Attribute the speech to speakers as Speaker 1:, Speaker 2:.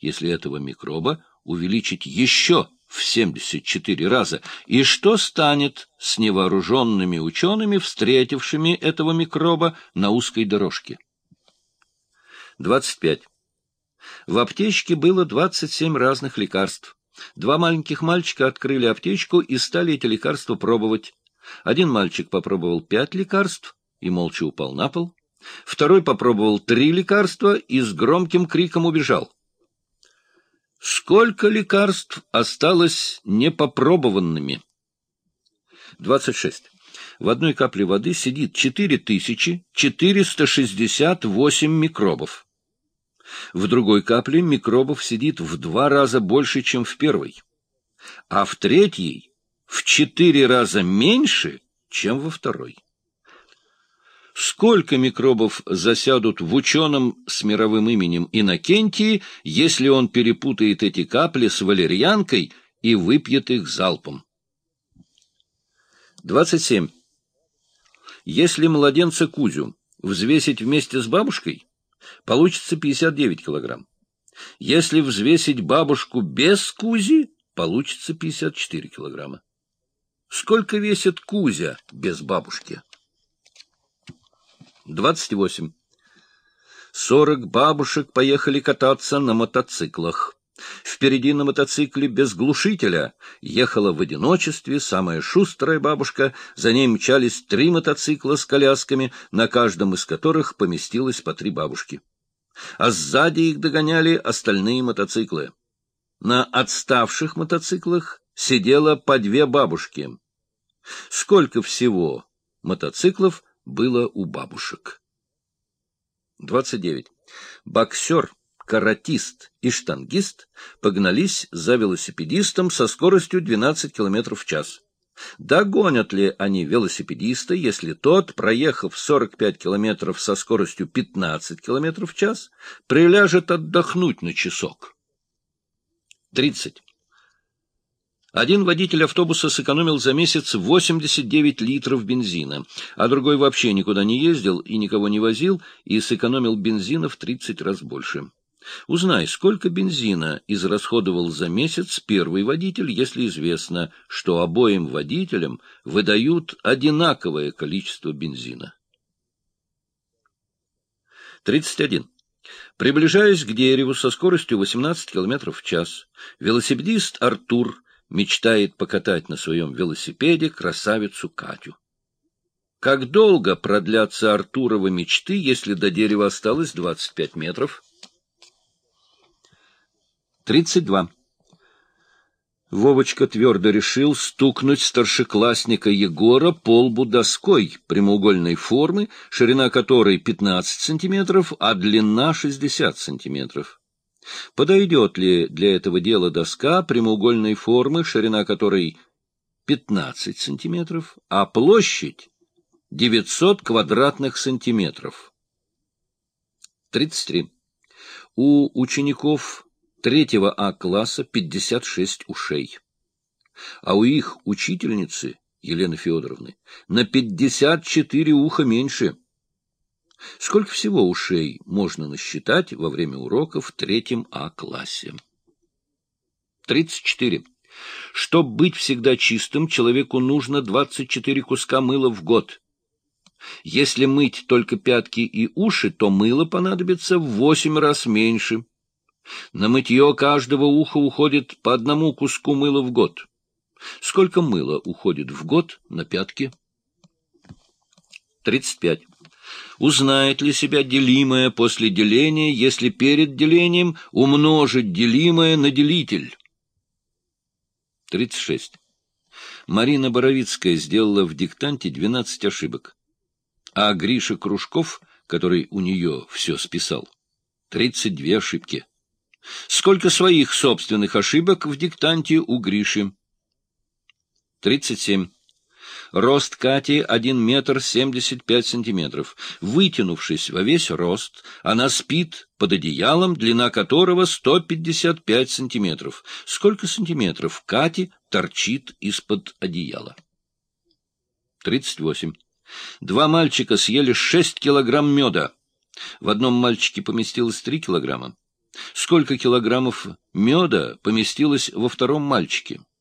Speaker 1: если этого микроба увеличить еще в 74 раза, и что станет с невооруженными учеными, встретившими этого микроба на узкой дорожке? 25. В аптечке было 27 разных лекарств. Два маленьких мальчика открыли аптечку и стали эти лекарства пробовать. Один мальчик попробовал пять лекарств и молча упал на пол. Второй попробовал три лекарства и с громким криком убежал. Сколько лекарств осталось непопробованными? 26. В одной капле воды сидит 4468 микробов. В другой капле микробов сидит в два раза больше, чем в первой, а в третьей в четыре раза меньше, чем во второй. Сколько микробов засядут в ученом с мировым именем Иннокентии, если он перепутает эти капли с валерьянкой и выпьет их залпом? 27. Если младенца Кузю взвесить вместе с бабушкой, получится 59 килограмм. Если взвесить бабушку без Кузи, получится 54 килограмма. Сколько весит Кузя без бабушки? 28. Сорок бабушек поехали кататься на мотоциклах. Впереди на мотоцикле без глушителя ехала в одиночестве самая шустрая бабушка, за ней мчались три мотоцикла с колясками, на каждом из которых поместилось по три бабушки. А сзади их догоняли остальные мотоциклы. На отставших мотоциклах сидело по две бабушки. Сколько всего мотоциклов было у бабушек. 29. Боксер, каратист и штангист погнались за велосипедистом со скоростью 12 км в час. Догонят ли они велосипедиста, если тот, проехав 45 км со скоростью 15 км в час, приляжет отдохнуть на часок? 30. Один водитель автобуса сэкономил за месяц 89 литров бензина, а другой вообще никуда не ездил и никого не возил, и сэкономил бензина в 30 раз больше. Узнай, сколько бензина израсходовал за месяц первый водитель, если известно, что обоим водителям выдают одинаковое количество бензина. 31. Приближаясь к дереву со скоростью 18 км в час, велосипедист Артур мечтает покатать на своем велосипеде красавицу Катю. Как долго продлятся Артуровы мечты, если до дерева осталось 25 метров? 32. Вовочка твердо решил стукнуть старшеклассника Егора по лбу доской прямоугольной формы, ширина которой 15 сантиметров, а длина 60 сантиметров. Подойдет ли для этого дела доска прямоугольной формы, ширина которой 15 сантиметров, а площадь 900 квадратных сантиметров? 33. У учеников третьего А-класса 56 ушей, а у их учительницы, Елены Федоровны, на 54 уха меньше – Сколько всего ушей можно насчитать во время урока в третьем А-классе? 34. Чтобы быть всегда чистым, человеку нужно 24 куска мыла в год. Если мыть только пятки и уши, то мыло понадобится в 8 раз меньше. На мытье каждого уха уходит по одному куску мыла в год. Сколько мыла уходит в год на пятки? 35. Узнает ли себя делимое после деления, если перед делением умножить делимое на делитель? 36. Марина Боровицкая сделала в диктанте 12 ошибок, а Гриша Кружков, который у нее все списал, 32 ошибки. Сколько своих собственных ошибок в диктанте у Гриши? 37. Рост Кати — один метр семьдесят пять сантиметров. Вытянувшись во весь рост, она спит под одеялом, длина которого сто пятьдесят пять сантиметров. Сколько сантиметров Кати торчит из-под одеяла? Тридцать восемь. Два мальчика съели шесть килограмм меда. В одном мальчике поместилось три килограмма. Сколько килограммов меда поместилось во втором мальчике?